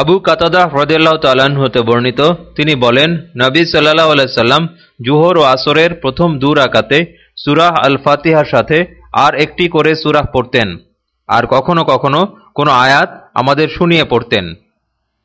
আবু কাতাদা হ্রদাল্লাহ তাল্লাহ্ন হতে বর্ণিত, তিনি বলেন, নবী সাল্লাহ সাল্লাম জুহর ও আসরের প্রথম দু রাকাতে সুরাহ আল ফাতিহার সাথে আর একটি করে সুরাহ পড়তেন। আর কখনো কখনো কোনো আয়াত আমাদের শুনিয়ে পড়তেন।